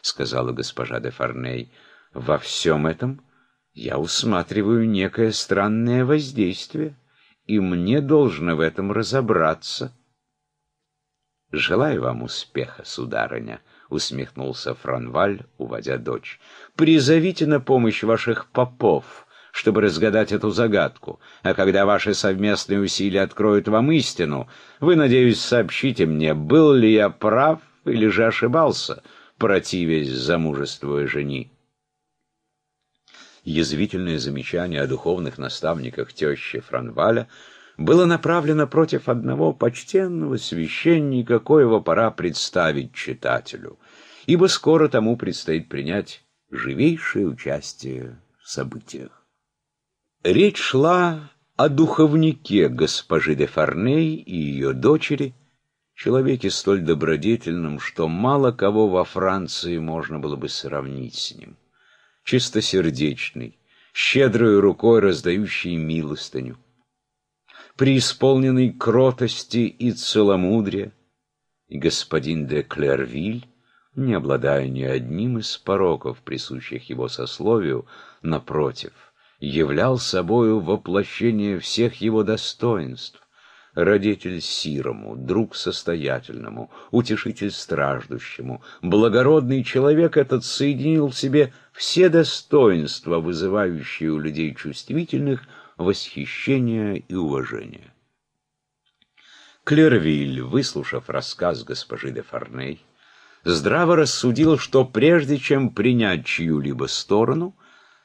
— сказала госпожа де Фарней. «Во всем этом я усматриваю некое странное воздействие, и мне должно в этом разобраться». «Желаю вам успеха, сударыня», — усмехнулся Франваль, уводя дочь. «Призовите на помощь ваших попов» чтобы разгадать эту загадку, а когда ваши совместные усилия откроют вам истину, вы, надеюсь, сообщите мне, был ли я прав или же ошибался, противясь замужеству и жени. Язвительное замечание о духовных наставниках тещи Франваля было направлено против одного почтенного священника, коего пора представить читателю, ибо скоро тому предстоит принять живейшее участие в событиях. Речь шла о духовнике госпожи де Фарней и ее дочери, человеке столь добродетельном, что мало кого во Франции можно было бы сравнить с ним. Чистосердечный, щедрой рукой раздающий милостыню, преисполненный кротости и целомудрия, и господин де Клервиль, не обладая ни одним из пороков, присущих его сословию, напротив, являл собою воплощение всех его достоинств, родитель сирому, друг состоятельному, утешитель страждущему, благородный человек этот соединил в себе все достоинства, вызывающие у людей чувствительных восхищение и уважение. Клервиль, выслушав рассказ госпожи де Фарней, здраво рассудил, что прежде чем принять чью-либо сторону,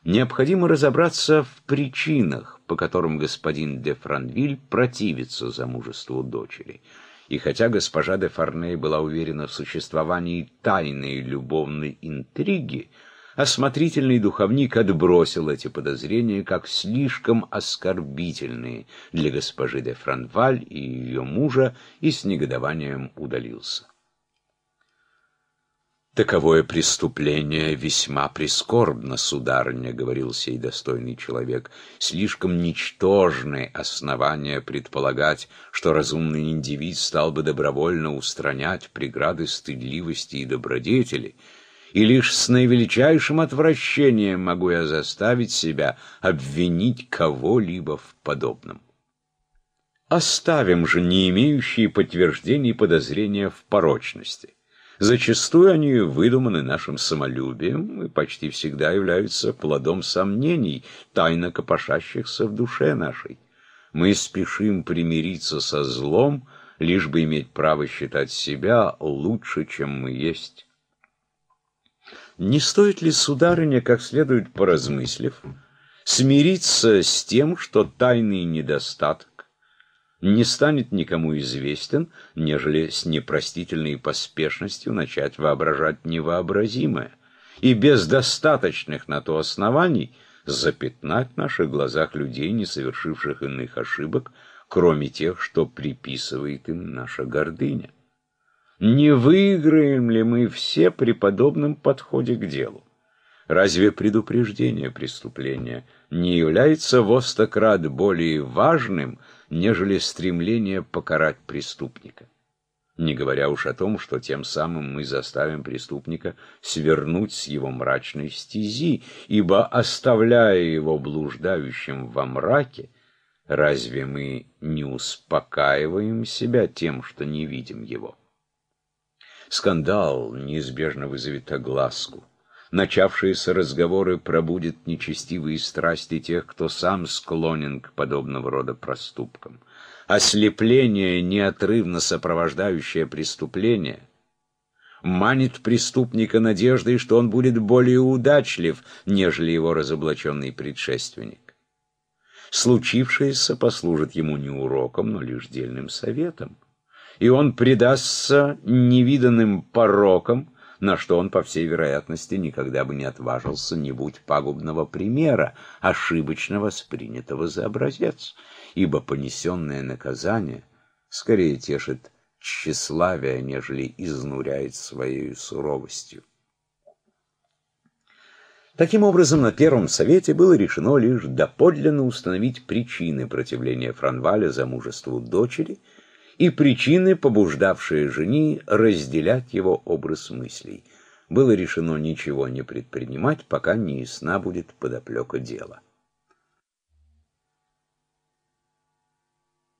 необходимо разобраться в причинах, по которым господин де Франвиль противится замужеству дочери. И хотя госпожа де Фарней была уверена в существовании тайной любовной интриги, осмотрительный духовник отбросил эти подозрения как слишком оскорбительные для госпожи де Франваль и ее мужа и с негодованием удалился. «Таковое преступление весьма прискорбно, сударыня», — говорил сей достойный человек. «Слишком ничтожны основания предполагать, что разумный индивид стал бы добровольно устранять преграды стыдливости и добродетели, и лишь с наивеличайшим отвращением могу я заставить себя обвинить кого-либо в подобном». Оставим же не имеющие подтверждений подозрения в порочности. Зачастую они выдуманы нашим самолюбием и почти всегда являются плодом сомнений, тайно копошащихся в душе нашей. Мы спешим примириться со злом, лишь бы иметь право считать себя лучше, чем мы есть. Не стоит ли, сударыня, как следует поразмыслив, смириться с тем, что тайный недостаток, не станет никому известен, нежели с непростительной поспешностью начать воображать невообразимое, и без достаточных на то оснований запятнать в наших глазах людей, не совершивших иных ошибок, кроме тех, что приписывает им наша гордыня. Не выиграем ли мы все при подобном подходе к делу? Разве предупреждение преступления не является во стократ более важным, нежели стремление покарать преступника. Не говоря уж о том, что тем самым мы заставим преступника свернуть с его мрачной стези, ибо, оставляя его блуждающим во мраке, разве мы не успокаиваем себя тем, что не видим его? Скандал неизбежно вызовет огласку. Начавшиеся разговоры пробудят нечестивые страсти тех, кто сам склонен к подобного рода проступкам. Ослепление, неотрывно сопровождающее преступление, манит преступника надеждой, что он будет более удачлив, нежели его разоблаченный предшественник. Случившееся послужит ему не уроком, но лишь дельным советом, и он предастся невиданным порокам, на что он, по всей вероятности, никогда бы не отважился, не будь пагубного примера, ошибочно воспринятого за образец, ибо понесенное наказание скорее тешит тщеславие, нежели изнуряет своей суровостью. Таким образом, на Первом Совете было решено лишь доподлинно установить причины противления Франваля замужеству дочери – и причины, побуждавшие жени разделять его образ мыслей. было решено ничего не предпринимать, пока не ясна будет подоплека дела.